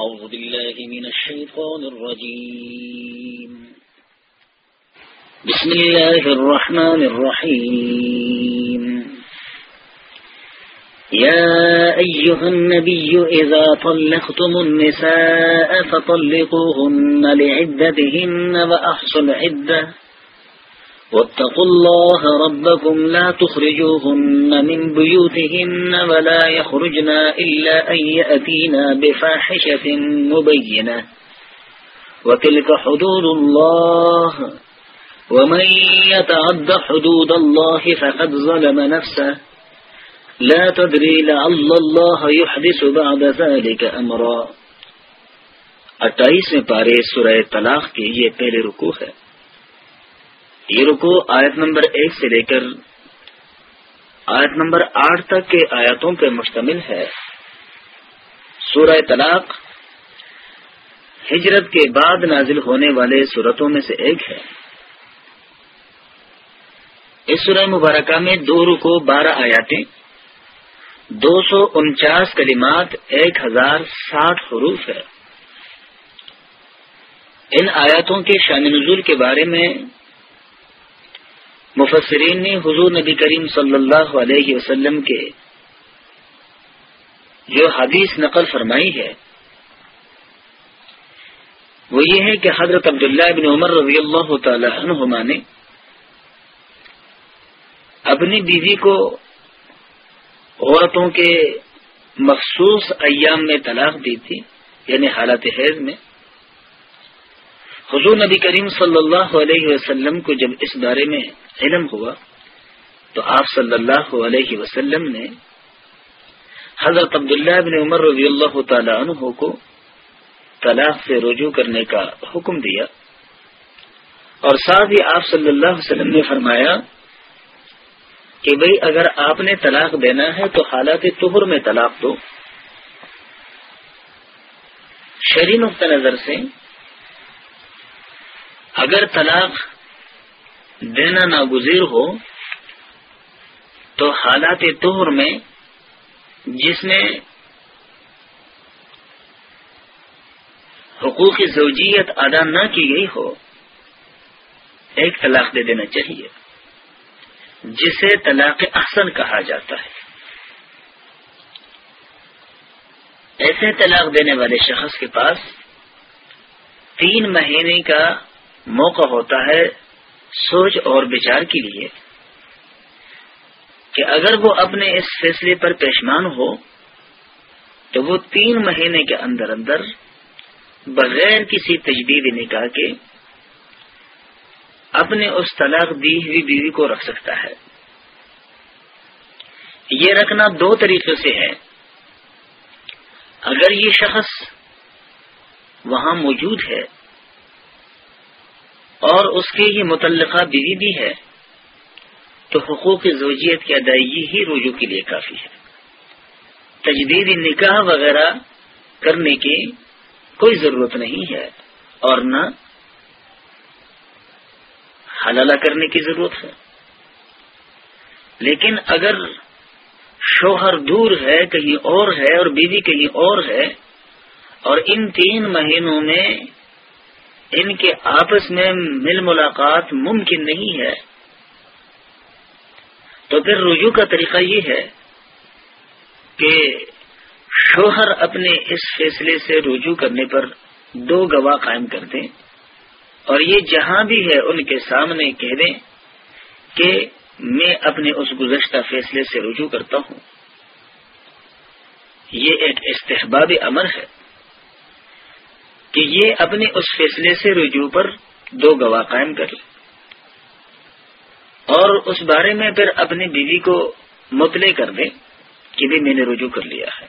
أعوذ بالله من الشيطان الرجيم. بسم الله الرحمن الرحيم. يا أيها النبي إذا طلقتم النساء فطلقوهن لعدتهن وأحصوا العدة. واتقوا الله ربكم لا تخرجوهن من بيوتهن ولا يخرجن إلا أن يأتينا بفاحشة مبينة. وتلك حدود الله. ومن يتعد حدود الله فقد ظلم نفسه. لا تدري لعل الله يحدث بعد ذلك أمرا. اٹھائیسویں پارے سورہ طلاق کے یہ پہلے رکو ہے۔ یہ رکو آیت نمبر ایک سے لے کر آیت نمبر آٹھ تک کے آیاتوں پر مشتمل ہے۔ سورہ طلاق ہجرت کے بعد نازل ہونے والے صورتوں میں سے ایک ہے۔ اس سورہ مبارکہ میں دو رکو بارہ آیاتیں، دو سو انچاس کلمات، ایک ہزار ساٹھ حروف ہے۔ ان آیاتوں کے شان نزول کے بارے میں مفسرین نے حضور نبی کریم صلی اللہ علیہ وسلم کے جو حدیث نقل فرمائی ہے، وہ یہ ہے کہ حضرت عبداللہ بن عمر رضی اللہ تعالی عنہما نے اپنی بیوی کو عورتوں کے مخصوص ایام میں طلاق دی تھی یعنی حالات حیض میں۔ حضور نبی کریم صلی اللہ علیہ وسلم کو جب اس بارے میں علم ہوا، تو آپ صلی اللہ علیہ وسلم نے حضرت عبداللہ بن عمر رضی اللہ تعالی عنہ کو طلاق سے رجوع کرنے کا حکم دیا اور ساتھ ہی آپ صلی اللہ علیہ وسلم نے فرمایا کہ بھئی اگر آپ نے طلاق دینا ہے تو حالات طہر میں طلاق دو۔ شری نقطہ نظر سے اگر طلاق دینا ناگزیر ہو، تو حالات طہر میں جس میں حقوق زوجیت ادا نہ کی گئی ہو، ایک طلاق دے دینا چاہیے، جسے طلاق احسن کہا جاتا ہے۔ ایسے طلاق دینے والے شخص کے پاس تین مہینے کا موقع ہوتا ہے سوچ اور بچار کے لیے کہ اگر وہ اپنے اس فیصلے پر پیشمان ہو تو وہ تین مہینے کے اندر اندر بغیر کسی تجدید نکاح کے اپنے اس طلاق دی ہوئی بیوی کو رکھ سکتا ہے۔ یہ رکھنا دو طریقے سے ہے۔ اگر یہ شخص وہاں موجود ہے اور اس کی یہ متعلقہ بیوی بھی ہے، تو حقوق زوجیت کی ادائیگی ہی رجوع کے لیے کافی ہے۔ تجدید نکاح وغیرہ کرنے کی کوئی ضرورت نہیں ہے اور نہ حلالہ کرنے کی ضرورت ہے۔ لیکن اگر شوہر دور ہے، کہیں اور ہے اور بیوی کہیں اور ہے، اور ان تین مہینوں میں ان کے آپس میں مل ملاقات ممکن نہیں ہے۔ تو پھر رجوع کا طریقہ یہ ہے کہ شوہر اپنے اس فیصلے سے رجوع کرنے پر دو گواہ قائم کر دیں اور یہ جہاں بھی ہے ان کے سامنے کہہ دیں کہ میں اپنے اس گزشتہ فیصلے سے رجوع کرتا ہوں۔ یہ ایک استحباب امر ہے۔ کہ یہ اپنے اس فیصلے سے رجوع پر دو گواہ قائم کر لیں اور اس بارے میں پھر اپنی بیوی کو مطلع کر دیں کہ بھی میں نے رجوع کر لیا ہے۔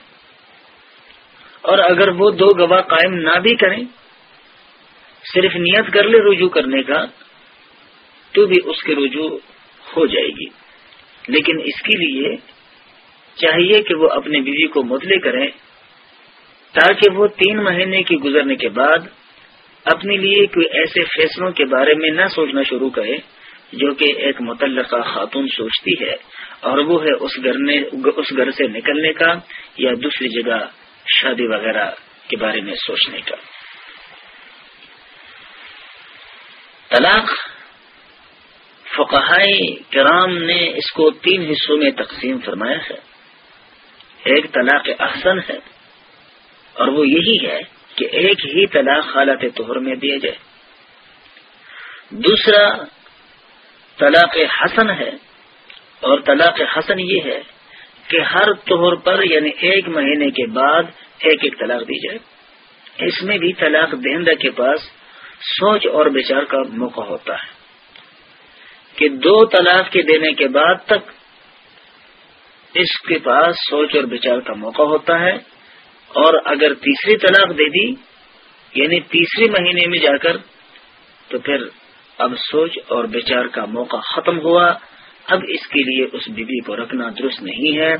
اور اگر وہ دو گواہ قائم نہ بھی کریں، صرف نیت کر لے رجوع کرنے کا، تو بھی اس کے رجوع ہو جائے گی۔ لیکن اس کے لیے چاہیے کہ وہ اپنے بیوی کو مطلع کریں تاکہ وہ تین مہینے کی گزرنے کے بعد اپنے لیے کوئی ایسے فیصلوں کے بارے میں نہ سوچنا شروع کرے، جو کہ ایک متعلقہ خاتون سوچتی ہے اور وہ ہے اس گھر اس گھر سے نکلنے کا یا دوسری جگہ شادی وغیرہ کے بارے میں سوچنے کا۔ طلاق فقہائے کرام نے اس کو تین حصوں میں تقسیم فرمایا ہے۔ ایک طلاق احسن ہے اور وہ یہی ہے کہ ایک ہی طلاق حالت طہر میں دیا جائے۔ دوسرا، طلاق حسن ہے اور طلاق حسن یہ ہے کہ ہر طور پر یعنی ایک مہینے کے بعد ایک ایک طلاق دی جائے۔ اس میں بھی طلاق دہندہ کے پاس سوچ اور بچار کا موقع ہوتا ہے کہ دو طلاق کے دینے کے بعد تک اس کے پاس سوچ اور بچار کا موقع ہوتا ہے۔ اور اگر تیسری طلاق دے دی یعنی تیسری مہینے میں جا کر، تو پھر اب سوچ اور بچار کا موقع ختم ہوا۔ اب اس کے لیے اس بیوی کو رکھنا درست نہیں ہے۔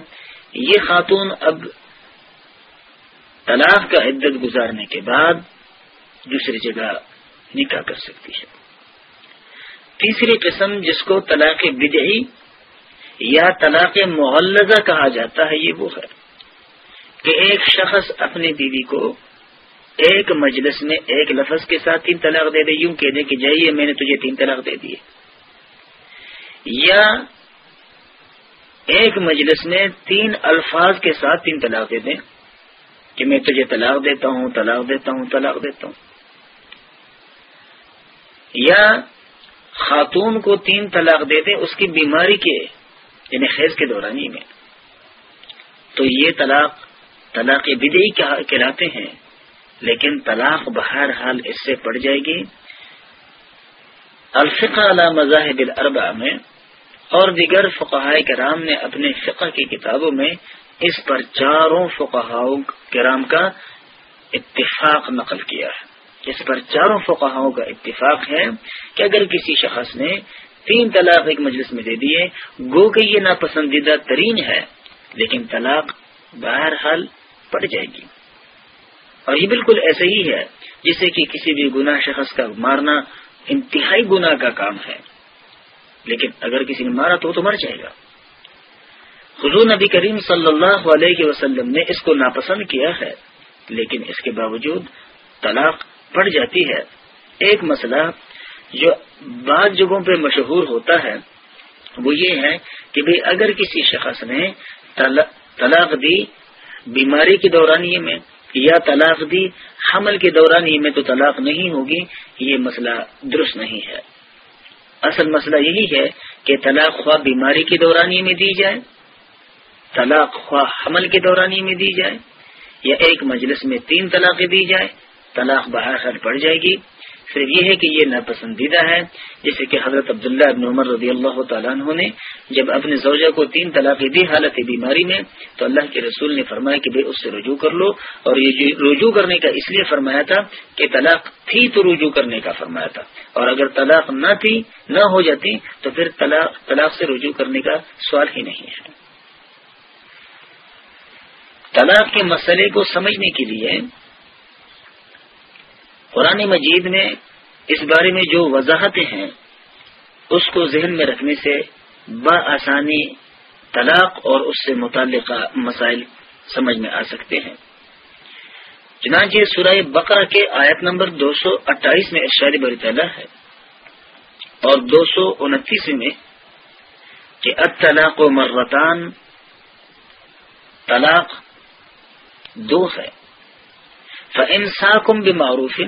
یہ خاتون اب طلاق کا عدت گزارنے کے بعد دوسری جگہ نکاح کر سکتی ہے۔ تیسری قسم جس کو طلاق بدعی یا طلاق معلزہ کہا جاتا ہے، یہ وہ ہے۔ کہ ایک شخص اپنی بیوی کو ایک مجلس میں ایک لفظ کے ساتھ تین طلاق دے دے، یوں کہہ دے کہ جائیے، میں نے تجھے تین طلاق دے دیے یا ایک مجلس میں تین الفاظ کے ساتھ تین طلاق دے دیں کہ میں تجھے طلاق دیتا ہوں، طلاق دیتا ہوں، طلاق دیتا ہوں۔ یا خاتون کو تین طلاق دے دیں اس کی بیماری کے یعنی خیز کے دورانی میں۔ تو یہ طلاق طلاق بدعی کہلاتے ہیں، لیکن طلاق بہر حال اس سے پڑ جائے گی۔ الفقہ علی مذاہب الاربع میں اور دیگر فقہ کرام نے اپنے فقہ کی کتابوں میں اس پر چاروں فقہ کرام کا اتفاق نقل کیا ہے۔ اس پر چاروں فقہوں کا اتفاق ہے کہ اگر کسی شخص نے تین طلاق ایک مجلس میں دے دیے، گو کہ یہ ناپسندیدہ ترین ہے، لیکن طلاق بہرحال پڑ جائے گی۔ اور یہ بالکل ایسا ہی ہے جسے کہ کسی بھی گناہ شخص کا مارنا انتہائی گناہ کا کام ہے۔ لیکن اگر کسی نے مارا تو تو مر جائے گا۔ حضور نبی کریم صلی اللہ علیہ وسلم نے اس کو ناپسند کیا ہے، لیکن اس کے باوجود طلاق پڑ جاتی ہے۔ ایک مسئلہ جو بعض جگہوں پہ مشہور ہوتا ہے، وہ یہ ہے کہ بھئی اگر کسی شخص نے طلاق دی بیماری کے دورانی میں یا طلاق دی حمل کے دورانی میں تو طلاق نہیں ہوگی، یہ مسئلہ درست نہیں ہے۔ اصل مسئلہ یہی ہے کہ طلاق خواہ بیماری کے دورانی میں دی جائے، طلاق خواہ حمل کے دورانی میں دی جائے، یا ایک مجلس میں تین طلاقیں دی جائے، طلاق باہر پڑ جائے گی۔ صرف یہ ہے کہ یہ ناپسندیدہ ہے، جیسے کہ حضرت عبداللہ ابن عمر رضی اللہ تعالیٰ عنہ نے جب اپنے زوجہ کو تین طلاق دی حالت بیماری میں، تو اللہ کے رسول نے فرمایا کہ بھائی اس سے رجوع کر لو۔ اور یہ رجوع کرنے کا اس لیے فرمایا تھا کہ طلاق تھی تو رجوع کرنے کا فرمایا تھا۔ اور اگر طلاق نہ تھی، نہ ہو جاتی، تو پھر طلاق طلاق سے رجوع کرنے کا سوال ہی نہیں ہے۔ طلاق کے مسئلے کو سمجھنے کے لیے قرآن مجید میں اس بارے میں جو وضاحتیں ہیں، اس کو ذہن میں رکھنے سے بآسانی طلاق اور اس سے متعلقہ مسائل سمجھ میں آ سکتے ہیں۔ چنانچہ سورہ بقرہ کے آیت نمبر دو سو اٹھائیس میں ارشاد بری تعالیٰ ہے اور دو سو انتیس میں کہ اطلاق و مرتان، طلاق دو ہے۔ فنساکم بمعروف۔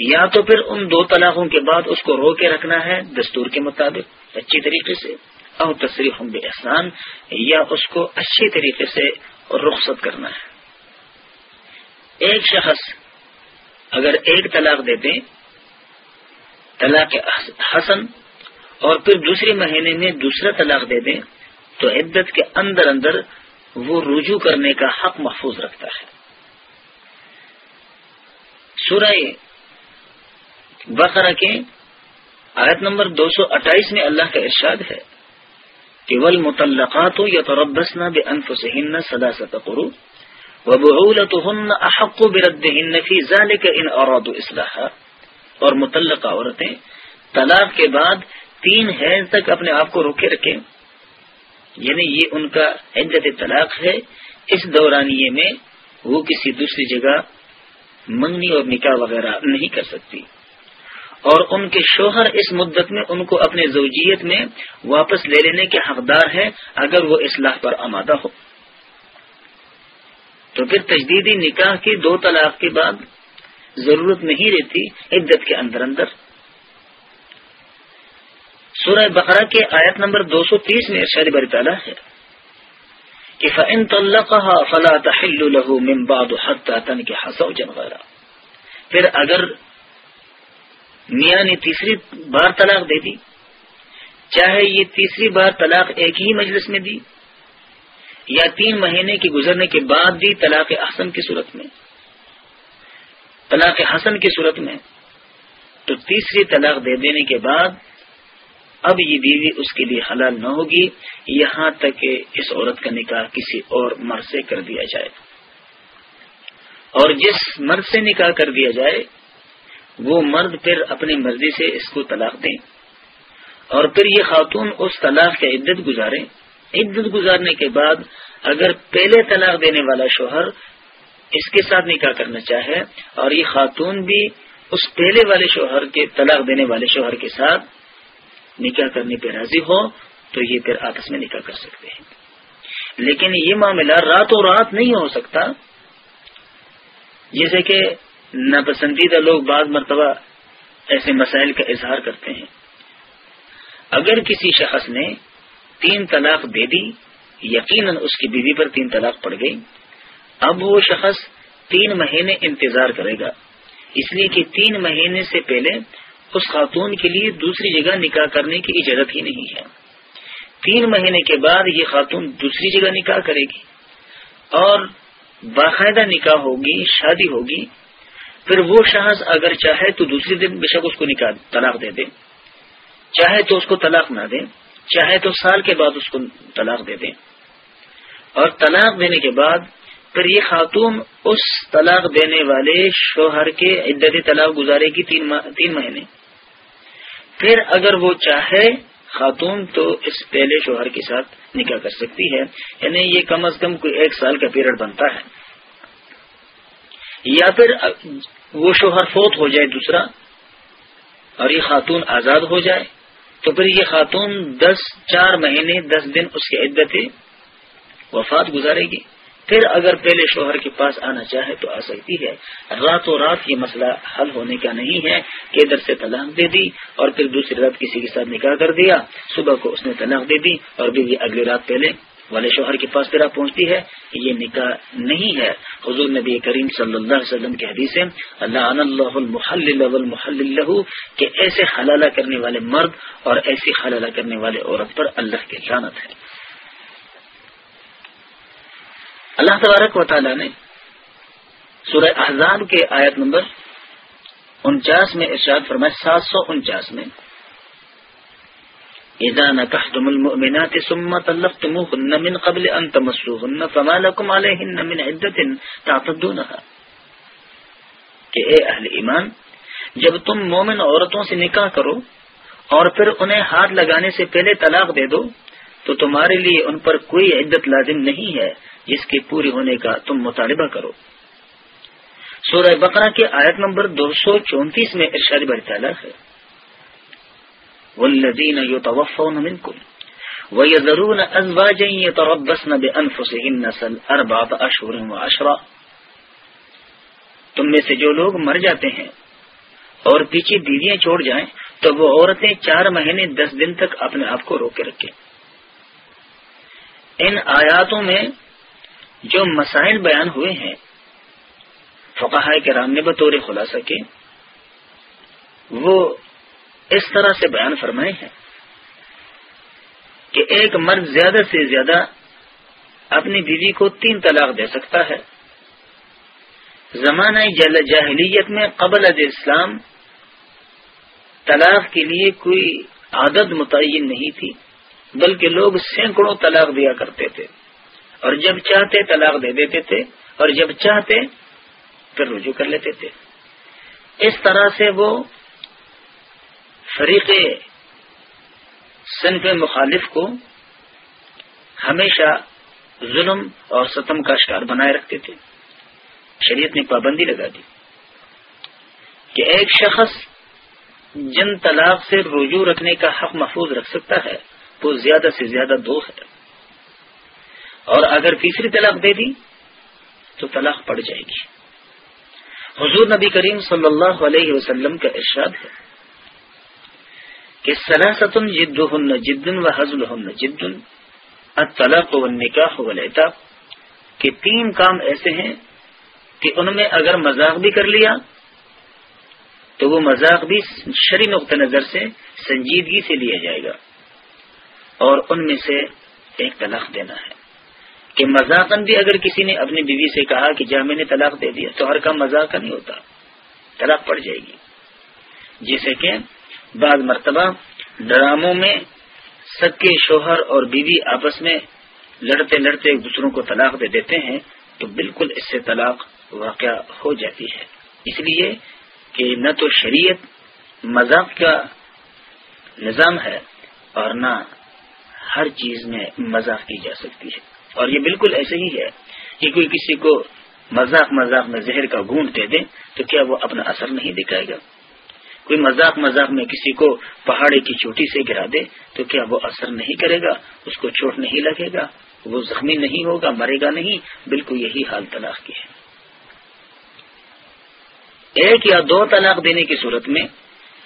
یا تو پھر ان دو طلاقوں کے بعد اس کو رو کے رکھنا ہے دستور کے مطابق، اچھی طریقے سے اور تصریف بے احسان یا اس کو اچھی طریقے سے رخصت کرنا ہے۔ ایک شخص اگر ایک طلاق دے دیں، طلاق حسن، اور پھر دوسرے مہینے میں دوسرا طلاق دے دیں، تو عدت کے اندر اندر وہ رجوع کرنے کا حق محفوظ رکھتا ہے۔ سورہ بقرہ کے آیت نمبر دو سو اٹھائیس میں اللہ کا ارشاد ہے کہ ول متعلقات یا تو نہ بے انف سے ہن سدا سترو و ہن احق برد فی ذال ان اوراد اصلاح اور متعلقہ عورتیں طلاق کے بعد تین حیض تک اپنے آپ کو روکے رکھیں۔ یعنی یہ ان کا عدت طلاق ہے۔ اس دورانیے میں وہ کسی دوسری جگہ منگنی اور نکاح وغیرہ نہیں کر سکتی۔ اور ان کے شوہر اس مدت میں ان کو اپنے زوجیت میں واپس لے لینے کے حقدار ہے اگر وہ اصلاح پر آمادہ ہو۔ تو پھر تجدیدی نکاح کی دو طلاق کے بعد ضرورت نہیں رہتی عدت کے اندر اندر۔ سورہ بقرہ کے آیت نمبر دو سو تیس میں ارشاد بری تعالیٰ ہے۔ کہ فن فلا تحل له من بعد حتى تنكح زوجا غيره۔ پھر اگر میاں نے تیسری بار طلاق دے دی، چاہے یہ تیسری بار طلاق ایک ہی مجلس میں دی، یا تین مہینے کے گزرنے کے بعد دی طلاق حسن کی صورت میں، طلاق حسن کی صورت میں، تو تیسری طلاق دے دینے کے بعد اب یہ بیوی اس کے لیے حلال نہ ہوگی، یہاں تک کہ اس عورت کا نکاح کسی اور مرد سے کر دیا جائے۔ اور جس مرد سے نکاح کر دیا جائے، وہ مرد پھر اپنی مرضی سے اس کو طلاق دیں۔ اور پھر یہ خاتون اس طلاق کا عدت گزارے عدت گزارنے کے بعد اگر پہلے طلاق دینے والا شوہر اس کے ساتھ نکاح کرنا چاہے اور یہ خاتون بھی اس پہلے والے شوہر کے طلاق دینے والے شوہر کے ساتھ نکاح کرنے پہ راضی ہو تو یہ پھر آپس میں نکاح کر سکتے ہیں۔ لیکن یہ معاملہ راتوں رات نہیں ہو سکتا۔ جیسے کہ ناپسندیدہ لوگ بعض مرتبہ ایسے مسائل کا اظہار کرتے ہیں۔ اگر کسی شخص نے تین طلاق دے دی، یقیناً اس کی بیوی پر تین طلاق پڑ گئی۔ اب وہ شخص تین مہینے انتظار کرے گا۔ اس لیے کہ تین مہینے سے پہلے اس خاتون کے لیے دوسری جگہ نکاح کرنے کی اجازت ہی نہیں ہے۔ تین مہینے کے بعد یہ خاتون دوسری جگہ نکاح کرے گی اور باقاعدہ نکاح ہوگی، شادی ہوگی۔ پھر وہ شخص اگر چاہے تو دوسری دن بے شک اس کو نکاح، طلاق دے دے۔ چاہے تو اس کو طلاق نہ دے، چاہے تو سال کے بعد اس کو طلاق دے دیں اور طلاق دینے کے بعد پھر یہ خاتون اس طلاق دینے والے شوہر کے عدت طلاق گزارے گی تین مہینے۔ پھر اگر وہ چاہے، خاتون تو اس پہلے شوہر کے ساتھ نکاح کر سکتی ہے۔ یعنی یہ کم از کم کوئی ایک سال کا پیریڈ بنتا ہے۔ یا پھر وہ شوہر فوت ہو جائے دوسرا اور یہ خاتون آزاد ہو جائے، تو پھر یہ خاتون دس چار مہینے، دس دن اس کی عدت وفات گزارے گی۔ پھر اگر پہلے شوہر کے پاس آنا چاہے تو آ سکتی ہے۔ راتوں رات یہ مسئلہ حل ہونے کا نہیں ہے کہ ادھر سے طلاق دے دی اور پھر دوسری رات کسی کے ساتھ نکاح کر دیا۔ صبح کو اس نے طلاق دے دی اور پھر یہ اگلی رات پہلے والے شوہر کے پاس پھر پہنچتی ہے۔ یہ نکاح نہیں ہے۔ حضور نبی کریم صلی اللہ علیہ وسلم کے حدیث ہے اللہ اللہ المحل کہ ایسے حلالہ کرنے والے مرد اور ایسی حلالہ کرنے والے عورت پر اللہ کی لانت ہے۔ اللہ تبارک و تعالی نے سورہ احزاب کے آیت نمبر انچاس میں ارشاد فرمائے سات سو انچاس میں۔ اذا نكحتم المؤمنات ثم طلقتموهن من قبل ان تمسوهن فما لكم عليهن من عدة تعتدونها۔ کہ اے اہل ایمان، جب تم مومن عورتوں سے نکاح کرو اور پھر انہیں ہاتھ لگانے سے پہلے طلاق دے دو، تو تمہارے لیے ان پر کوئی عدت لازم نہیں ہے۔ جس کے پوری ہونے کا تم مطالبہ کرو۔ سورہ بقرہ کے آیت نمبر دو سو چونتیس میں ارشاد بر برطالہ ہے۔ والذین یتوفون منکم ویذرون ازواجا یتربصن بانفسهن اربعۃ اشہر و عشرہ تم میں سے جو لوگ مر جاتے ہیں اور پیچھے بیویاں چھوڑ جائیں، تو وہ عورتیں چار مہینے دس دن تک اپنے آپ کو روکے رکھیں۔ ان آیاتوں میں جو مسائل بیان ہوئے ہیں فقہ کرام نے بطور خلاصہ کے وہ اس طرح سے بیان فرمائے ہیں کہ ایک مرد زیادہ سے زیادہ اپنی بیوی کو تین طلاق دے سکتا ہے۔ زمانہ جاہلیت میں قبل از اسلام طلاق کے لیے کوئی عادت متعین نہیں تھی، بلکہ لوگ سینکڑوں طلاق دیا کرتے تھے۔ اور جب چاہتے طلاق دے دیتے تھے اور جب چاہتے پھر رجوع کر لیتے تھے۔ اس طرح سے وہ فریق صنف مخالف کو ہمیشہ ظلم اور ستم کا شکار بنائے رکھتے تھے۔ شریعت نے پابندی لگا دی کہ ایک شخص جن طلاق سے رجوع رکھنے کا حق محفوظ رکھ سکتا ہے، وہ زیادہ سے زیادہ دو ہے۔ اور اگر تیسری طلاق دے دی تو طلاق پڑ جائے گی۔ حضور نبی کریم صلی اللہ علیہ وسلم کا ارشاد ہے کہ سلاستن جد ہن جدن و حضل ہن جدن اطلاق و نکاح و کہ تین کام ایسے ہیں کہ ان میں اگر مذاق بھی کر لیا تو وہ مذاق بھی شری نقطۂ نظر سے سنجیدگی سے لیا جائے گا اور ان میں سے ایک طلاق دینا ہے۔ کہ مذاقن بھی اگر کسی نے اپنی بیوی سے کہا کہ جہاں میں نے طلاق دے دیا تو ہر کام مذاق نہیں ہوتا۔ طلاق پڑ جائے گی۔ جیسے کہ بعض مرتبہ ڈراموں میں سب کے شوہر اور بیوی آپس میں لڑتے لڑتے ایک دوسروں کو طلاق دے دیتے ہیں، تو بالکل اس سے طلاق واقع ہو جاتی ہے۔ اس لیے کہ نہ تو شریعت مذاق کا نظام ہے اور نہ ہر چیز میں مذاق کی جا سکتی ہے۔ اور یہ بالکل ایسے ہی ہے کہ کوئی کسی کو مذاق مذاق میں زہر کا گونٹ دے دے تو کیا وہ اپنا اثر نہیں دکھائے گا؟ کوئی مذاق مذاق میں کسی کو پہاڑی کی چوٹی سے گرا دے تو کیا وہ اثر نہیں کرے گا؟ اس کو چوٹ نہیں لگے گا؟ وہ زخمی نہیں ہوگا؟ مرے گا نہیں؟ بالکل یہی حال طلاق کی ہے۔ ایک یا دو طلاق دینے کی صورت میں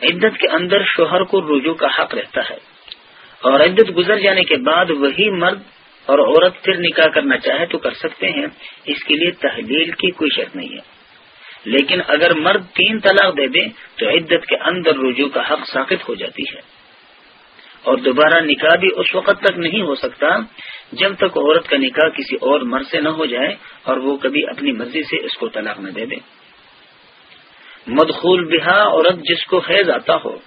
عدت کے اندر شوہر کو رجوع کا حق رہتا ہے اور عدت گزر جانے کے بعد وہی مرد اور عورت پھر نکاح کرنا چاہے تو کر سکتے ہیں، اس کے لیے تحلیل کی کوئی شرط نہیں ہے۔ لیکن اگر مرد تین طلاق دے دے تو عدت کے اندر رجوع کا حق ثابت ہو جاتی ہے۔ اور دوبارہ نکاح بھی اس وقت تک نہیں ہو سکتا جب تک عورت کا نکاح کسی اور مرد سے نہ ہو جائے اور وہ کبھی اپنی مرضی سے اس کو طلاق نہ دے دے۔ مدخول بہا عورت جس کو حیض آتا ہو،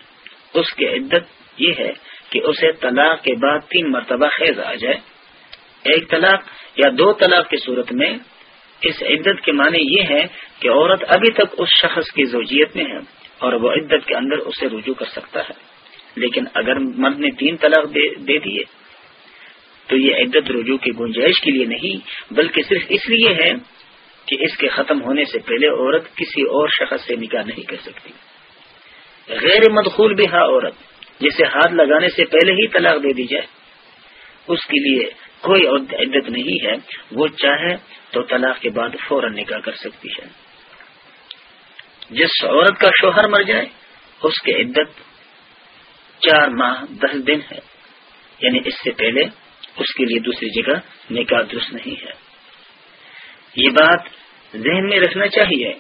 اس کی عدت یہ ہے کہ اسے طلاق کے بعد تین مرتبہ خیز آ جائے۔ ایک طلاق یا دو طلاق کی صورت میں اس عدت کے معنی یہ ہے کہ عورت ابھی تک اس شخص کی زوجیت میں ہے اور وہ عدت کے اندر اسے رجوع کر سکتا ہے۔ لیکن اگر مرد نے تین طلاق دے دیے، تو یہ عدت رجوع کی گنجائش کے لیے نہیں، بلکہ صرف اس لیے ہے کہ اس کے ختم ہونے سے پہلے عورت کسی اور شخص سے نکاح نہیں کر سکتی۔ غیر مدخول بھی ہاں عورت، جسے ہاتھ لگانے سے پہلے ہی طلاق دے دی جائے۔ اس کے لیے کوئی عدت نہیں ہے۔ وہ چاہے تو طلاق کے بعد فوراً نکاح کر سکتی ہے۔ جس عورت کا شوہر مر جائے، اس کی عدت چار ماہ، دس دن ہے۔ یعنی اس سے پہلے اس کے لیے دوسری جگہ نکاح درست نہیں ہے۔ یہ بات ذہن میں رکھنا چاہیے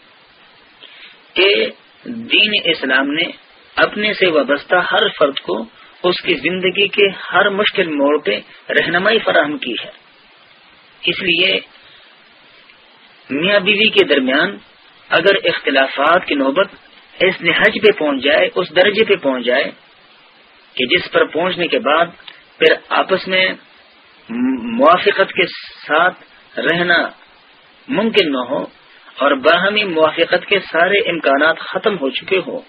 کہ دین اسلام نے اپنے سے وابستہ ہر فرد کو اس کی زندگی کے ہر مشکل موڑ پہ رہنمائی فراہم کی ہے۔ اس لیے میاں بیوی کے درمیان اگر اختلافات کی نوبت اس نہج پہ پہنچ جائے، اس درجے پہ پہنچ جائے کہ جس پر پہنچنے کے بعد پھر آپس میں موافقت کے ساتھ رہنا ممکن نہ ہو اور باہمی موافقت کے سارے امکانات ختم ہو چکے ہوں،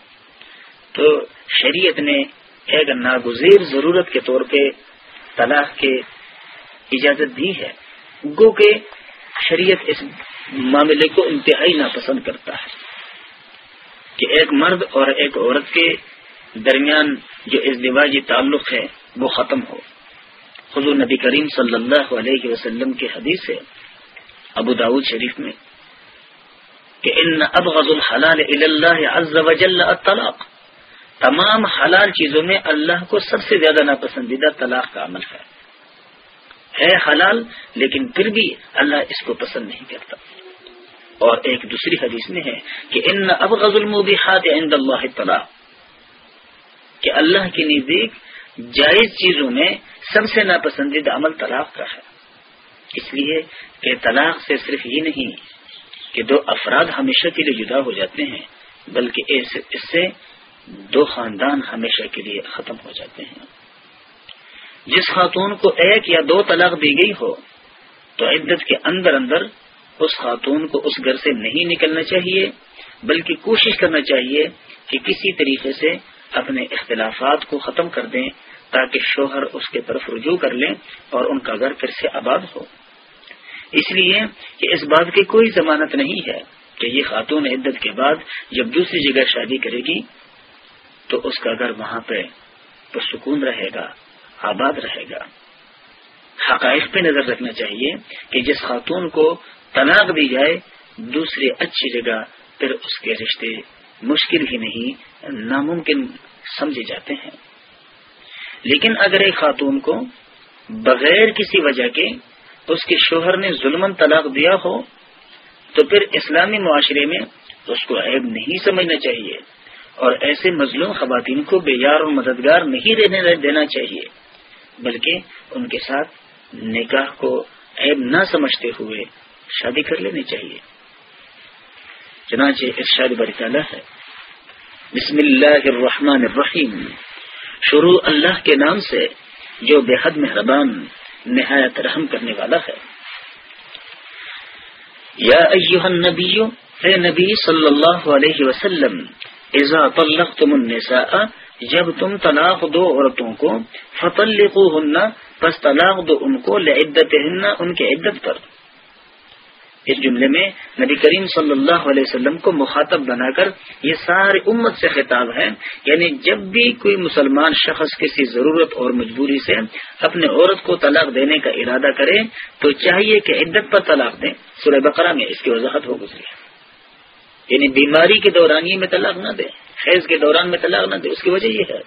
تو شریعت نے ایک ناگزیر ضرورت کے طور پہ طلاق کے اجازت دی ہے، گو کہ شریعت اس معاملے کو انتہائی ناپسند کرتا ہے کہ ایک مرد اور ایک عورت کے درمیان جو اس دواجی تعلق ہے، وہ ختم ہو۔ حضور نبی کریم صلی اللہ علیہ وسلم کے حدیث ہے، ابو داود شریف میں، کہ ان ابغض الحلال اللہ عز وجل الطلاق۔ تمام حلال چیزوں میں اللہ کو سب سے زیادہ ناپسندیدہ طلاق کا عمل ہے۔ ہے حلال، لیکن پھر بھی اللہ اس کو پسند نہیں کرتا۔ اور ایک دوسری حدیث میں ہے کہ ان ابغض المبیحات عند اللہ طلاق۔ کہ اللہ کے نزدیک جائز چیزوں میں سب سے ناپسندیدہ عمل طلاق کا ہے۔ اس لیے کہ طلاق سے صرف یہ نہیں کہ دو افراد ہمیشہ کے لیے جدا ہو جاتے ہیں، بلکہ اس سے دو خاندان ہمیشہ کے لیے ختم ہو جاتے ہیں۔ جس خاتون کو ایک یا دو طلاق دی گئی ہو، تو عدت کے اندر اندر اس خاتون کو اس گھر سے نہیں نکلنا چاہیے، بلکہ کوشش کرنا چاہیے کہ کسی طریقے سے اپنے اختلافات کو ختم کر دیں تاکہ شوہر اس کے طرف رجوع کر لیں اور ان کا گھر پھر سے آباد ہو۔ اس لیے کہ اس بات کی کوئی ضمانت نہیں ہے کہ یہ خاتون عدت کے بعد جب دوسری جگہ شادی کرے گی تو اس کا گھر وہاں پہ پرسکون رہے گا، آباد رہے گا۔ حقائق پہ نظر رکھنا چاہیے کہ جس خاتون کو طلاق دی جائے، دوسری اچھی جگہ پھر اس کے رشتے مشکل ہی نہیں، ناممکن سمجھے جاتے ہیں۔ لیکن اگر ایک خاتون کو بغیر کسی وجہ کے اس کے شوہر نے ظلم طلاق دیا ہو، تو پھر اسلامی معاشرے میں اس کو عیب نہیں سمجھنا چاہیے۔ اور ایسے مظلوم خواتین کو بے یار اور مددگار نہیں رہنے دینا چاہیے، بلکہ ان کے ساتھ نکاح کو عیب نہ سمجھتے ہوئے شادی کر لینی چاہیے۔ چنانچہ اس شادی ہے۔ بسم اللہ الرحمن الرحیم۔ شروع اللہ کے نام سے جو بے حد مہربان، نہایت رحم کرنے والا ہے۔ یا ایوہ النبی اے نبی صلی اللہ علیہ وسلم اذا طلقتم النساء، جب تم طلاق دو عورتوں کو فتلقوهن پس طلاق دو ان کو لعدتهن ان کے عدت پر۔ اس جملے میں نبی کریم صلی اللہ علیہ وسلم کو مخاطب بنا کر یہ ساری امت سے خطاب ہے یعنی جب بھی کوئی مسلمان شخص کسی ضرورت اور مجبوری سے اپنے عورت کو طلاق دینے کا ارادہ کرے، تو چاہیے کہ عدت پر طلاق دیں سورہ بقرہ میں اس کی وضاحت ہو گزری یعنی بیماری کے دوران میں طلاق نہ دے، خیز کے دوران میں طلاق نہ دے، اس کی وجہ یہ ہے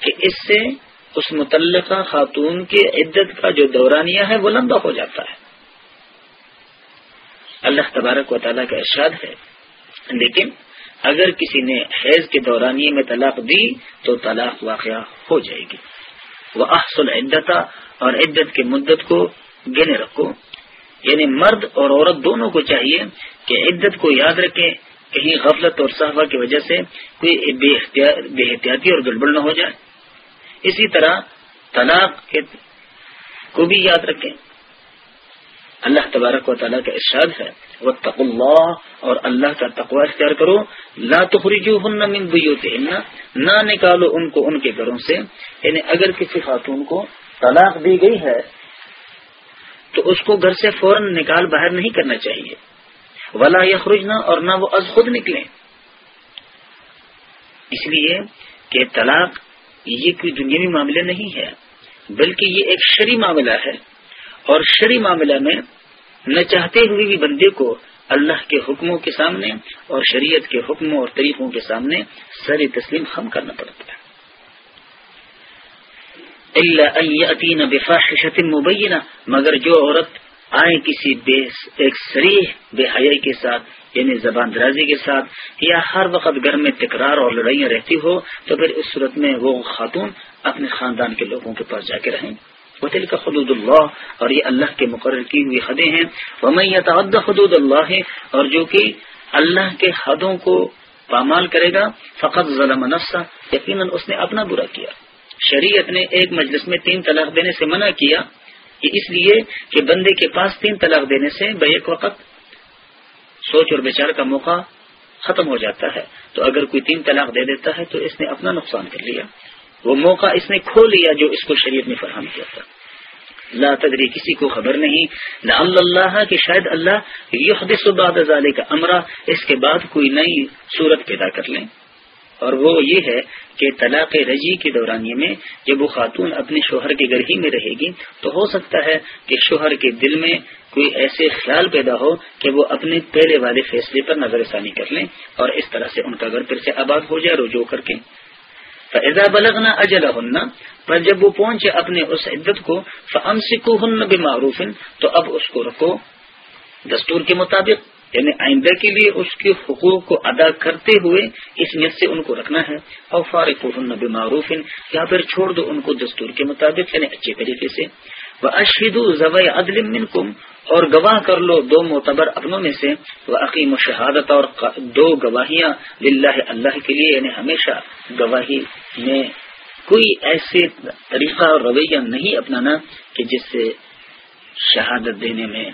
کہ اس سے اس متعلقہ خاتون کے عدت کا جو دورانیہ ہے وہ لمبا ہو جاتا ہے۔ اللہ تبارک و تعالیٰ کا ارشاد ہے۔ لیکن اگر کسی نے حیض کے دورانیے میں طلاق دی تو طلاق واقعہ ہو جائے گی۔ وہ احسن عدت اور عدت کی مدت کو گنے رکھو۔ یعنی مرد اور عورت دونوں کو چاہیے کہ عدت کو یاد رکھیں، کہیں غفلت اور صحبہ کی وجہ سے کوئی بے احتیاطی اور گڑبڑ نہ ہو جائے۔ اسی طرح طلاق کو بھی یاد رکھیں۔ اللہ تبارک و تعالیٰ کا ارشاد ہے وہ اللہ اور اللہ کا تقوا اختیار کرو۔ لا تخرجو ہن من بیوتہن، نہ نکالو ان کو ان کے گھروں سے۔ یعنی اگر کسی خاتون کو طلاق دی گئی ہے تو اس کو گھر سے فوراً نکال باہر نہیں کرنا چاہیے۔ ولا یخرجنا اور نہ وہ از خود نکلیں۔ اس لیے کہ طلاق یہ کوئی دنیاوی معاملہ نہیں ہے، بلکہ یہ ایک شری معاملہ ہے۔ اور شری معاملہ میں نہ چاہتے ہوئے بھی بندے کو اللہ کے حکموں کے سامنے اور شریعت کے حکموں اور طریقوں کے سامنے سر تسلیم خم کرنا پڑتا ہے۔ اللہ بفاحشت مبینہ مگر جو عورت آئے کسی بے، ایک سریح بے حیائی کے ساتھ یعنی زبان درازی کے ساتھ، یا ہر وقت گھر میں تکرار اور لڑائیاں رہتی ہو، تو پھر اس صورت میں وہ خاتون اپنے خاندان کے لوگوں کے پاس جا کے رہیں۔ وطل کا حدود اللہ، اور یہ اللہ کے مقرر کی ہوئی حدیں ہیں۔ وہ میں یہ حدود اللہ، اور جو کہ اللہ کے حدوں کو پامال کرے گا فقط ظلم نفسا یقیناً اس نے اپنا برا کیا۔ شریعت نے ایک مجلس میں تین طلاق دینے سے منع کیا یہ اس لیے کہ بندے کے پاس تین طلاق دینے سے بیک وقت سوچ اور بچار کا موقع ختم ہو جاتا ہے۔ تو اگر کوئی تین طلاق دے دیتا ہے تو اس نے اپنا نقصان کر لیا۔ وہ موقع اس نے کھو لیا جو اس کو شریعت نے فراہم کیا تھا۔ لا تدری، کسی کو خبر نہیں۔ نہ اللہ کہ شاید اللہ یہ بعد ازالے کا امرا، اس کے بعد کوئی نئی صورت پیدا کر لیں۔ اور وہ یہ ہے کہ طلاق رجی کے دورانیے میں جب وہ خاتون اپنے شوہر کے گھر ہی میں رہے گی، تو ہو سکتا ہے کہ شوہر کے دل میں کوئی ایسے خیال پیدا ہو کہ وہ اپنے پہلے والے فیصلے پر نظر ثانی کر لیں اور اس طرح سے ان کا گھر پھر سے آباد ہو جائے، رجوع کر کے۔ فضا بلغنا اجل ہننا پر جب وہ پہنچے اپنے اس عدت کو فم سکو ہن معروف تو اب اس کو رکھو۔ دستور کے مطابق یعنی آئندہ کے لیے اس کے حقوق کو ادا کرتے ہوئے اس نیت سے ان کو رکھنا ہے۔ اور فارغ ہن معروف یا پھر چھوڑ دو ان کو دستور کے مطابق یعنی اچھے طریقے سے۔ وہ اشید عدل منکم اور گواہ کر لو دو معتبر اپنوں میں سے۔ وہ عقیم و شہادت اور دو گواہیاں للہ اللہ کے لیے یعنی ہمیشہ گواہی میں کوئی ایسے طریقہ اور رویہ نہیں اپنانا کہ جس سے شہادت دینے میں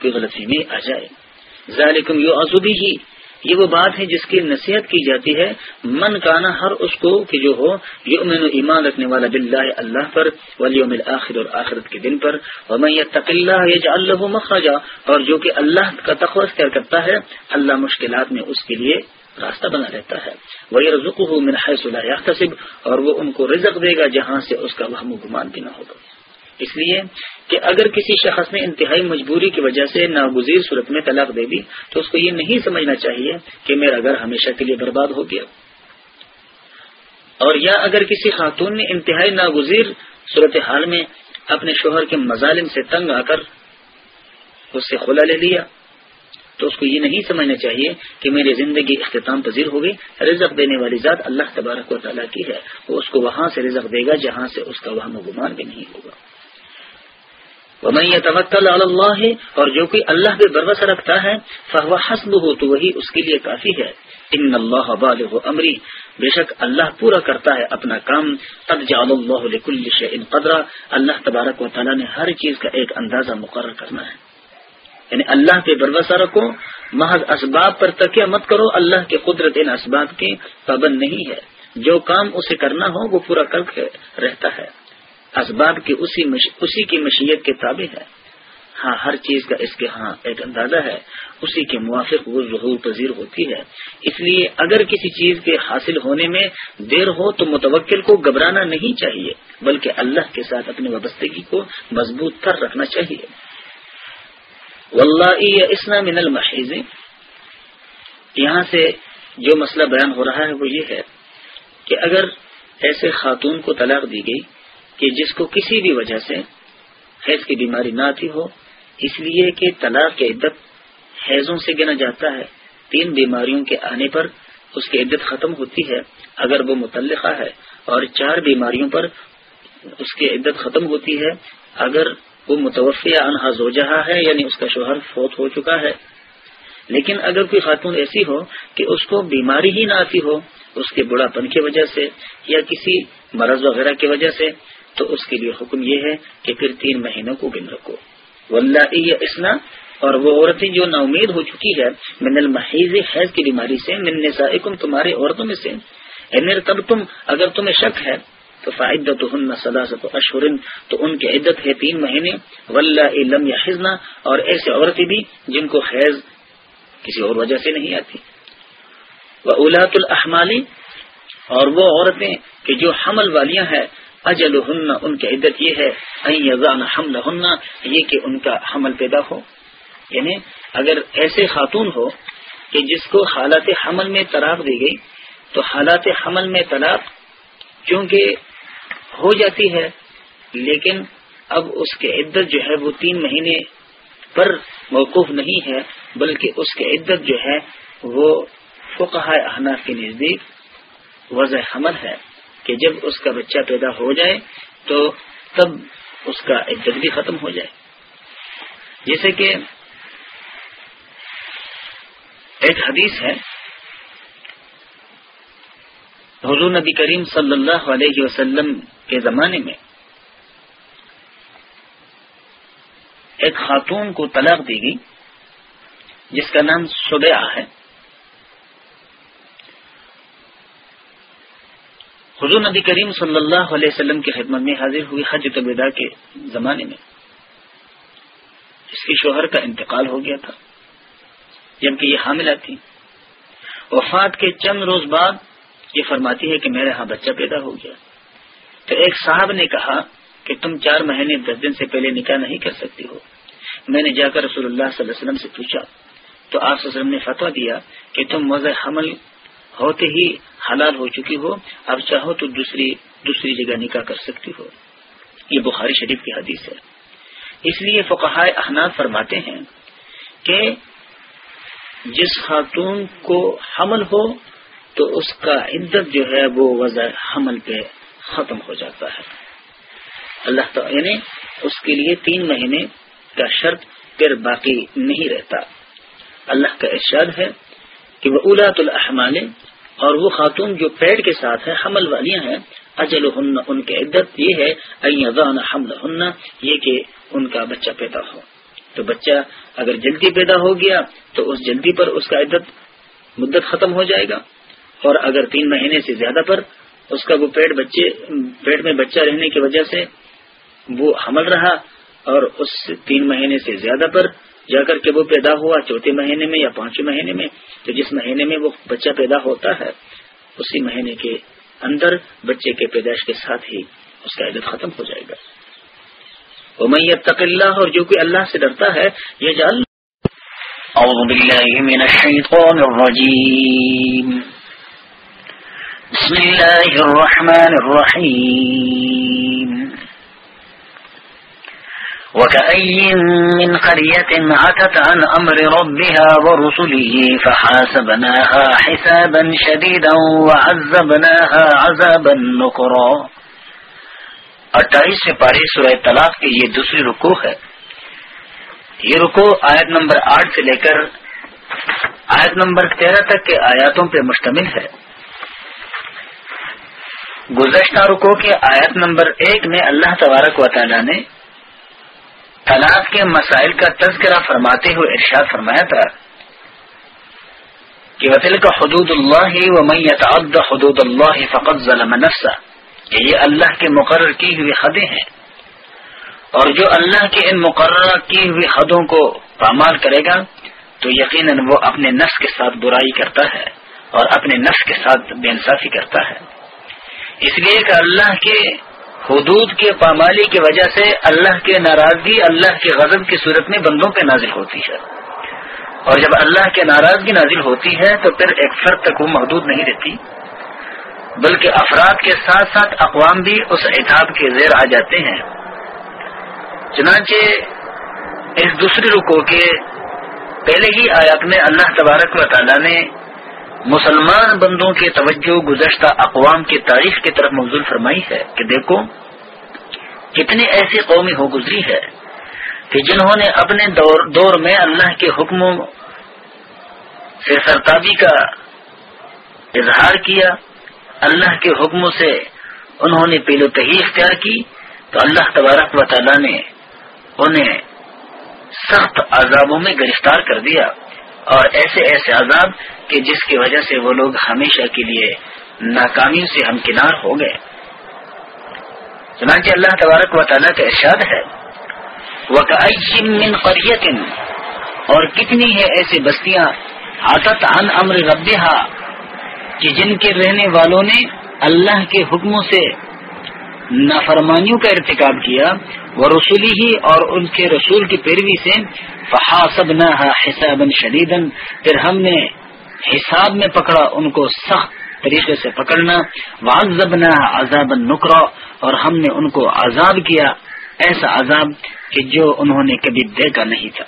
کوئی غلطی میں آ جائے۔ ذالکم یو آزودی ہی یہ وہ بات ہے جس کی نصیحت کی جاتی ہے۔ من کانا ہر اس کو کہ جو ہو یؤمن ایمان رکھنے والا باللہ اللہ پر ولیوم الاخر اور آخرت کے دن پر۔ ومن یتق اللہ یجعل له مخرجا۔ اور جو کہ اللہ کا تقوی اختیار کرتا ہے، اللہ مشکلات میں اس کے لیے راستہ بنا رہتا ہے۔ وہ رزق من حیث اور وہ ان کو رزق دے گا جہاں سے اس کا وہم گمان بھی نہ ہوگا۔ اس لیے کہ اگر کسی شخص نے انتہائی مجبوری کی وجہ سے ناگزیر صورت میں طلاق دے دی، تو اس کو یہ نہیں سمجھنا چاہیے کہ میرا گھر ہمیشہ کے لیے برباد ہو گیا۔ اور یا اگر کسی خاتون نے انتہائی ناگزیر صورت حال میں اپنے شوہر کے مظالم سے تنگ آ کر اس سے خلا لے لیا، تو اس کو یہ نہیں سمجھنا چاہیے کہ میری زندگی اختتام پذیر ہو گئی رزق دینے والی ذات اللہ تبارک و تعالیٰ کی ہے۔ وہ اس کو وہاں سے رزق دے گا جہاں سے اس کا وہاں گمان بھی نہیں ہوگا۔ توکل اللہ، اور جو کوئی اللہ پہ بروس رکھتا ہے، فہو حسب ہو تو وہی اس کے لیے کافی ہے۔ ان اللہ بالغ امری۔ بے شک اللہ پورا کرتا ہے اپنا کام۔ تب جعل اللہ لکل شیء قدرا۔ اللہ تبارک و تعالی نے ہر چیز کا ایک اندازہ مقرر کرنا ہے۔ یعنی اللہ پہ بروسہ رکھو، محض اسباب پر تکیہ مت کرو، اللہ کے قدرت ان اسباب کی پابند نہیں ہے۔ جو کام اسے کرنا ہو، وہ پورا کر کے رہتا ہے۔ اسباب کی اسی مش... اسی کی مشیت کے تابع ہے۔ ہاں ہر چیز کا اس کے ہاں ایک اندازہ ہے۔ اسی کے موافق وہ ظہور پذیر ہوتی ہے۔ اس لیے اگر کسی چیز کے حاصل ہونے میں دیر ہو تو متوکل کو گھبرانا نہیں چاہیے، بلکہ اللہ کے ساتھ اپنی وابستگی کو مضبوط کر رکھنا چاہیے۔ واللہ اسنا من المحیز یہاں سے جو مسئلہ بیان ہو رہا ہے وہ یہ ہے کہ اگر ایسے خاتون کو طلاق دی گئی کہ جس کو کسی بھی وجہ سے حیض کی بیماری نہ آتی ہو اس لیے کہ طلاق کی عدت حیضوں سے گنا جاتا ہے۔ تین بیماریوں کے آنے پر اس کی عدت ختم ہوتی ہے اگر وہ متعلقہ ہے، اور چار بیماریوں پر اس کی عدت ختم ہوتی ہے اگر وہ متوفیہ انہا زوجہا ہے یعنی اس کا شوہر فوت ہو چکا ہے۔ لیکن اگر کوئی خاتون ایسی ہو کہ اس کو بیماری ہی نہ آتی ہو، اس کے بڑھا پن کی وجہ سے یا کسی مرض وغیرہ کی وجہ سے تو اس کے لیے حکم یہ ہے کہ پھر تین مہینوں کو گن رکھو۔ واللہ اسنا اور وہ عورتیں جو نا امید ہو چکی ہے، من المحیض حیض کی بیماری سے، من نسائکم تمہارے عورتوں میں سے۔ یعنی تب تم، اگر تمہیں شک ہے، تو فائدت ہن صداست اشہرن تو ان کی عدت ہے تین مہینے۔ واللہ لم یا اور ایسے عورتیں بھی جن کو حیض کسی اور وجہ سے نہیں آتی۔ وہ اولاد الحمالی اور وہ عورتیں کہ جو حمل والیاں ہیں اجل ہن ان کی عدت یہ ہے حمل ہن یہ کہ ان کا حمل پیدا ہو۔ یعنی اگر ایسے خاتون ہو کہ جس کو حالات حمل میں طلاق دی گئی، تو حالات حمل میں طلاق چونکہ ہو جاتی ہے، لیکن اب اس کے عدت جو ہے وہ تین مہینے پر موقف نہیں ہے، بلکہ اس کے عدت جو ہے وہ فقہ احناف کے نزدیک وضع حمل ہے۔ کہ جب اس کا بچہ پیدا ہو جائے تو تب اس کا عدت بھی ختم ہو جائے۔ جیسے کہ ایک حدیث ہے، حضور نبی کریم صلی اللہ علیہ وسلم کے زمانے میں ایک خاتون کو طلاق دی گئی، جس کا نام سبیا ہے۔ حضور نبی کریم صلی اللہ علیہ وسلم کی خدمت میں حاضر ہوئی حج طبیدا کے زمانے میں اس کے شوہر کا انتقال ہو گیا تھا۔ جبکہ یہ حاملہ تھی۔ وفات کے چند روز بعد یہ فرماتی ہے کہ میرے ہاں بچہ پیدا ہو گیا۔ تو ایک صاحب نے کہا کہ تم چار مہینے دس دن سے پہلے نکاح نہیں کر سکتی ہو۔ میں نے جا کر رسول اللہ صلی اللہ علیہ وسلم سے پوچھا۔ تو آپ نے فتوا دیا کہ تم وضع حمل ہوتے ہی حلال ہو چکی ہو اب چاہو تو دوسری دوسری جگہ نکاح کر سکتی ہو۔ یہ بخاری شریف کی حدیث ہے۔ اس لیے فقہ احناف فرماتے ہیں کہ جس خاتون کو حمل ہو تو اس کا عدت جو ہے وہ وضع حمل پہ ختم ہو جاتا ہے۔ اللہ تعالی یعنی اس کے لیے تین مہینے کا شرط پھر باقی نہیں رہتا۔ اللہ کا ارشاد ہے کہ وہ اولاد الحمال اور وہ خاتون جو پیڑ کے ساتھ ہے، حمل والیاں ہیں اجل ہن ان کے عدت یہ ہے حمل ہن یہ کہ ان کا بچہ پیدا ہو۔ تو بچہ اگر جلدی پیدا ہو گیا، تو اس جلدی پر اس کا عدت مدت ختم ہو جائے گا۔ اور اگر تین مہینے سے زیادہ پر اس کا وہ پیٹ بچے، پیٹ میں بچہ رہنے کی وجہ سے وہ حمل رہا اور اس تین مہینے سے زیادہ پر جا کر کے وہ پیدا ہوا چوتھے مہینے میں یا پانچویں مہینے میں، تو جس مہینے میں وہ بچہ پیدا ہوتا ہے، اسی مہینے کے اندر بچے کے پیدائش کے ساتھ ہی اس کا عدت ختم ہو جائے گا۔ وہ میت تق اللہ اور جو کوئی اللہ سے ڈرتا ہے، یہ جال أعوذ بالله من الشيطان الرجيم بسم الله الرحمن الرحيم وكأي من قرية عتت عن أمر ربها ورسله فحاسبناها حسابا شديدا وعذبناها عذابا نكرا۔ اٹھائیس سے پارے سورہ طلاق کی یہ دوسری رکو ہے۔ یہ رکو آیت نمبر آٹھ سے لے کر آیت نمبر تیرہ تک کے آیاتوں پہ مشتمل ہے۔ گزشتہ رکو کے آیت نمبر ایک میں اللہ تبارک و تعالی نے طلاق کے مسائل کا تذکرہ فرماتے ہوئے ارشاد فرمایا تھا کہ وطل کا حدود اللہ و میت حدود اللہ فقط ظلم نفسا کہ یہ اللہ کے مقرر کی ہوئی حدیں ہیں اور جو اللہ کے ان مقررہ کی ہوئی حدوں کو پامال کرے گا تو یقیناً وہ اپنے نفس کے ساتھ برائی کرتا ہے اور اپنے نفس کے ساتھ بے انصافی کرتا ہے اس لیے کہ اللہ کے حدود کے پامالی کی وجہ سے اللہ کی ناراضگی، اللہ کے غضب کی صورت میں بندوں پہ نازل ہوتی ہے۔ اور جب اللہ کی ناراضگی نازل ہوتی ہے تو پھر ایک فرد تک وہ محدود نہیں رہتی، بلکہ افراد کے ساتھ ساتھ اقوام بھی اس اعتاب کے زیر آ جاتے ہیں۔ چنانچہ اس دوسری رکو کے پہلے ہی آیات میں اللہ تبارک و تعالی نے مسلمان بندوں کے توجہ، گزشتہ اقوام کی تاریخ کی طرف مبزول فرمائی ہے کہ دیکھو کتنی ایسی قومی ہو گزری ہے کہ جنہوں نے اپنے دور دور میں اللہ کے حکموں سے سرتابی کا اظہار کیا، اللہ کے حکموں سے انہوں نے پیل و تہی اختیار کی، تو اللہ تبارک و تعالیٰ نے انہیں سخت عذابوں میں گرفتار کر دیا اور ایسے ایسے عذاب کہ جس کی وجہ سے وہ لوگ ہمیشہ کے لیے ناکامیوں سے ہمکنار ہو گئے۔ چنانچہ اللہ تبارک و تعالیٰ کا ارشاد ہے من قریتن اور کتنی ہے ایسی بستیاں عطت عن امر ربها، کہ جن کے رہنے والوں نے اللہ کے حکموں سے نافرمانیوں کا ارتکاب کیا وہ رسولی ہی اور ان کے رسول کی پیروی سے فحاسب نہ حساب شدیدن پھر ہم نے حساب میں پکڑا، ان کو سخت طریقے سے پکڑنا واضب نہ عذاب نکرا اور ہم نے ان کو عذاب کیا، ایسا عذاب کہ جو انہوں نے کبھی دیکھا نہیں تھا۔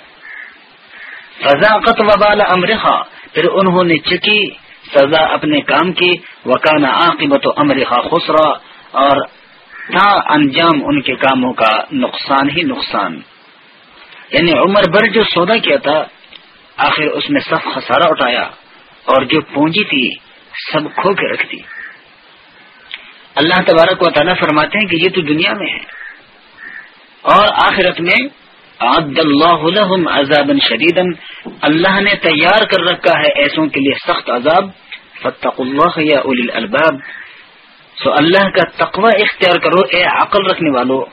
فضاقت وبال امرخا پھر انہوں نے چکی، سزا اپنے کام کی وکانا عاقبت و امرخا خسرا، اور تھا انجام ان کے کاموں کا نقصان ہی نقصان۔ یعنی عمر بر جو سودا کیا تھا، آخر اس میں سب خسارہ اٹھایا۔ اور جو پونجی تھی، سب کھو کے رکھ دی۔ اللہ تبارک و تعالیٰ فرماتے ہیں کہ یہ تو دنیا میں ہے۔ اور آخرت میں عبد اللہ عذاب شدید اللہ نے تیار کر رکھا ہے ایسوں کے لیے سخت عذاب۔ فتق اللہ یا اول الباب سو اللہ کا تقوی اختیار کرو، اے عقل رکھنے والو۔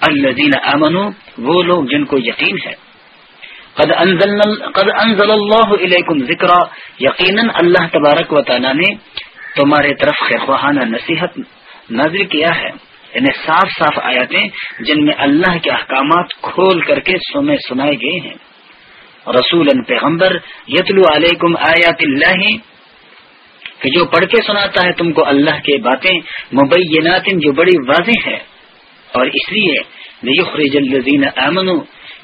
الذین امنو وہ لوگ جن کو یقین ہے۔ قد انزل قد انزل اللہ علیکم ذکر یقینا اللہ تبارک و تعالی نے تمہارے طرف خواہانہ نصیحت نازل کیا ہے. یعنی صاف صاف آیاتیں جن میں اللہ کے احکامات کھول کر کے سنے سنائے گئے ہیں. رسول پیغمبر، یتلو علیکم آیات اللہ، کہ جو پڑھ کے سناتا ہے تم کو اللہ کے باتیں مبینات جو بڑی واضح ہے. اور اس لیے الذین امن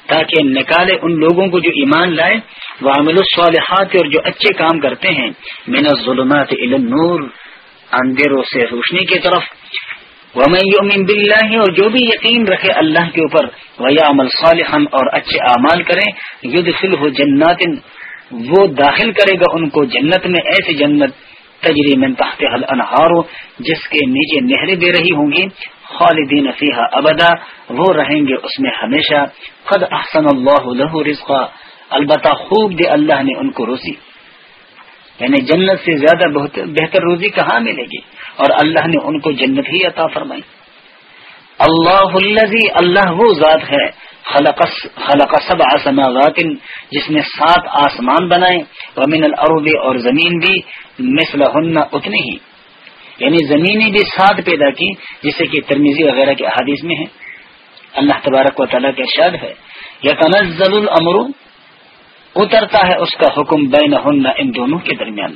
تاکہ نکالے ان لوگوں کو جو ایمان لائے وہ عامل الصالحات اور جو اچھے کام کرتے ہیں۔ من الظلمات الى النور، اندھیروں سے روشنی کی طرف۔ ومن یؤمن باللہ اور جو بھی یقین رکھے اللہ کے اوپر ویعمل صالحا اور اچھے اعمال کریں یدخلہ جنات۔ وہ داخل کرے گا ان کو جنت میں۔ ایسی جنت تجری من تحت الانہار، جس کے نیچے نہریں دے رہی ہوں گی۔ خالدین فیہا ابدا، وہ رہیں گے اس میں ہمیشہ۔ قد احسن اللہ له رزقا، البتہ خوب دے اللہ نے ان کو روسی یعنی جنت سے زیادہ بہتر روزی کہاں ملے گی؟ اور اللہ نے ان کو جنت ہی عطا فرمائی۔ اللہ الزی اللہ وہ ذات ہے، خلق سب آسماوات جس نے سات آسمان بنائے۔ ومن العروب اور زمین بھی مثل اتنی ہی۔ یعنی زمینیں بھی سات پیدا کی جسے کہ ترمیزی وغیرہ کے حادث میں ہے۔ اللہ تبارک و تعالیٰ کے شاد ہے۔ یا تنزل العمر اترتا ہے اس کا حکم بین ان دونوں کے درمیان۔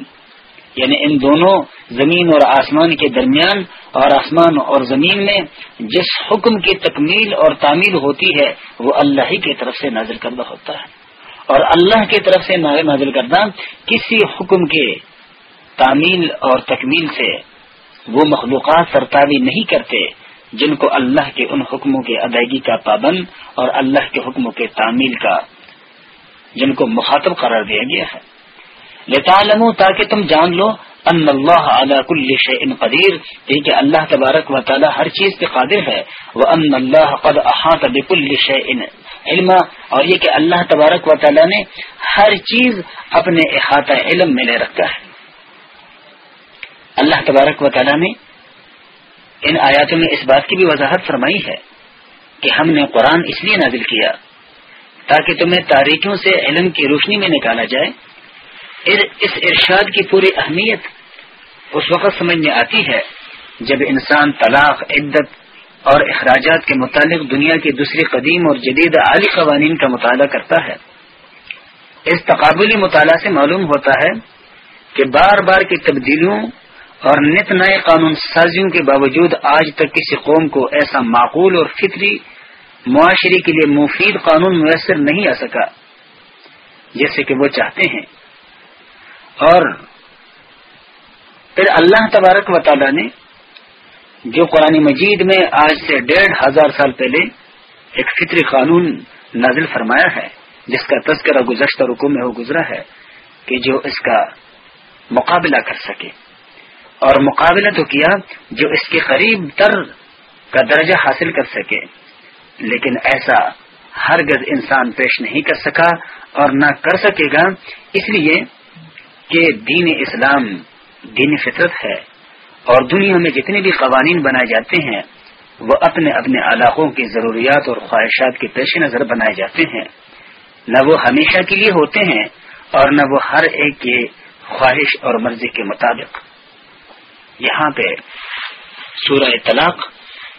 یعنی ان دونوں زمین اور آسمان کے درمیان اور آسمان اور زمین میں جس حکم کی تکمیل اور تعمیل ہوتی ہے، وہ اللہ ہی کی طرف سے نازل کردہ ہوتا ہے۔ اور اللہ کی طرف سے نازل کردہ کسی حکم کے تعمیل اور تکمیل سے وہ مخلوقات سرتابی نہیں کرتے جن کو اللہ کے ان حکموں کے ادائیگی کا پابند اور اللہ کے حکموں کے تعمیل کا جن کو مخاطب قرار دیا گیا ہے۔ لتعلموا تاکہ تم جان لو ان اللہ علی کل شیء قدیر یعنی کہ اللہ تبارک و تعالی ہر چیز پہ قادر ہے۔ وان اللہ قد احاط بكل شیء علما، اور یہ کہ اللہ تبارک و تعالی نے ہر چیز اپنے احاطہ علم میں لے رکھا ہے۔ اللہ تبارک و تعالی نے ان آیاتوں میں اس بات کی بھی وضاحت فرمائی ہے کہ ہم نے قرآن اس لیے نازل کیا تاکہ تمہیں تاریخوں سے علم کی روشنی میں نکالا جائے۔ اس ارشاد کی پوری اہمیت اس وقت سمجھ میں آتی ہے جب انسان طلاق، عدت اور اخراجات کے متعلق دنیا کی دوسری قدیم اور جدید عالی قوانین کا مطالعہ کرتا ہے۔ اس تقابلی مطالعہ سے معلوم ہوتا ہے کہ بار بار کی تبدیلیوں اور نت نئے قانون سازیوں کے باوجود آج تک کسی قوم کو ایسا معقول اور فطری معاشرے کے لیے مفید قانون میسر نہیں آ سکا، جیسے کہ وہ چاہتے ہیں۔ اور پھر اللہ تبارک و تعالی نے جو قرآن مجید میں آج سے ڈیڑھ ہزار سال پہلے ایک فطری قانون نازل فرمایا ہے، جس کا تذکرہ گزشتہ رکو میں وہ گزرا ہے کہ جو اس کا مقابلہ کر سکے۔ اور مقابلہ تو کیا جو اس کے قریب تر کا درجہ حاصل کر سکے۔ لیکن ایسا ہرگز انسان پیش نہیں کر سکا اور نہ کر سکے گا۔ اس لیے کہ دین اسلام دین فطرت ہے اور دنیا میں جتنے بھی قوانین بنائے جاتے ہیں، وہ اپنے اپنے علاقوں کی ضروریات اور خواہشات کے پیش نظر بنائے جاتے ہیں۔ نہ وہ ہمیشہ کے لیے ہوتے ہیں اور نہ وہ ہر ایک کے خواہش اور مرضی کے مطابق۔ یہاں پہ سورہ طلاق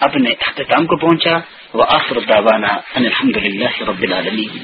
اپنے اختتام کو پہنچا وہ آخر داوانہ الحمد للہ رب العالمین۔